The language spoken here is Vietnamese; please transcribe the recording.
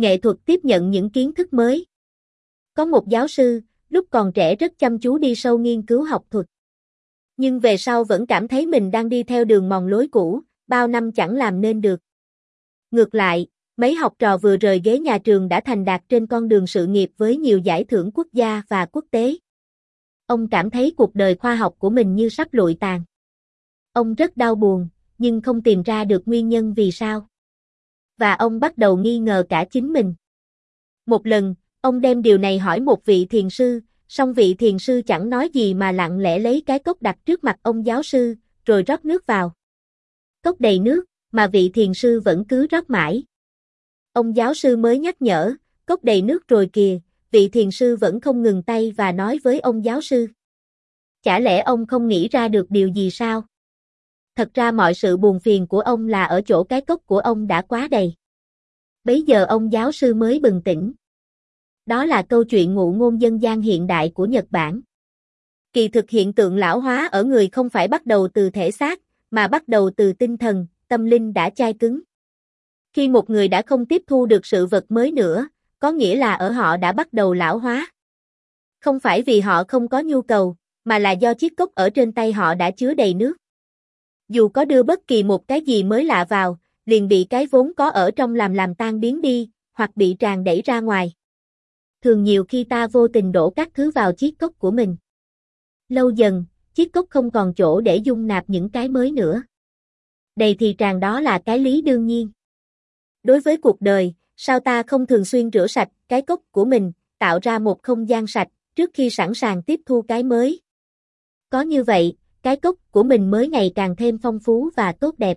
Nghệ thuật tiếp nhận những kiến thức mới. Có một giáo sư, lúc còn trẻ rất chăm chú đi sâu nghiên cứu học thuật. Nhưng về sau vẫn cảm thấy mình đang đi theo đường mòn lối cũ, bao năm chẳng làm nên được. Ngược lại, mấy học trò vừa rời ghế nhà trường đã thành đạt trên con đường sự nghiệp với nhiều giải thưởng quốc gia và quốc tế. Ông cảm thấy cuộc đời khoa học của mình như sắp lụi tàn. Ông rất đau buồn, nhưng không tìm ra được nguyên nhân vì sao. Và ông bắt đầu nghi ngờ cả chính mình. Một lần, ông đem điều này hỏi một vị thiền sư, song vị thiền sư chẳng nói gì mà lặng lẽ lấy cái cốc đặt trước mặt ông giáo sư, rồi rót nước vào. Cốc đầy nước, mà vị thiền sư vẫn cứ rót mãi. Ông giáo sư mới nhắc nhở, cốc đầy nước rồi kìa, vị thiền sư vẫn không ngừng tay và nói với ông giáo sư. Chả lẽ ông không nghĩ ra được điều gì sao? Thật ra mọi sự buồn phiền của ông là ở chỗ cái cốc của ông đã quá đầy. Bấy giờ ông giáo sư mới bừng tỉnh. Đó là câu chuyện ngụ ngôn dân gian hiện đại của Nhật Bản. Kỳ thực hiện tượng lão hóa ở người không phải bắt đầu từ thể xác, mà bắt đầu từ tinh thần, tâm linh đã chai cứng. Khi một người đã không tiếp thu được sự vật mới nữa, có nghĩa là ở họ đã bắt đầu lão hóa. Không phải vì họ không có nhu cầu, mà là do chiếc cốc ở trên tay họ đã chứa đầy nước. Dù có đưa bất kỳ một cái gì mới lạ vào, liền bị cái vốn có ở trong làm làm tan biến đi, hoặc bị tràn đẩy ra ngoài. Thường nhiều khi ta vô tình đổ các thứ vào chiếc cốc của mình. Lâu dần, chiếc cốc không còn chỗ để dung nạp những cái mới nữa. Đầy thì tràn đó là cái lý đương nhiên. Đối với cuộc đời, sao ta không thường xuyên rửa sạch cái cốc của mình, tạo ra một không gian sạch, trước khi sẵn sàng tiếp thu cái mới. Có như vậy, cái cốc của mình mới ngày càng thêm phong phú và tốt đẹp.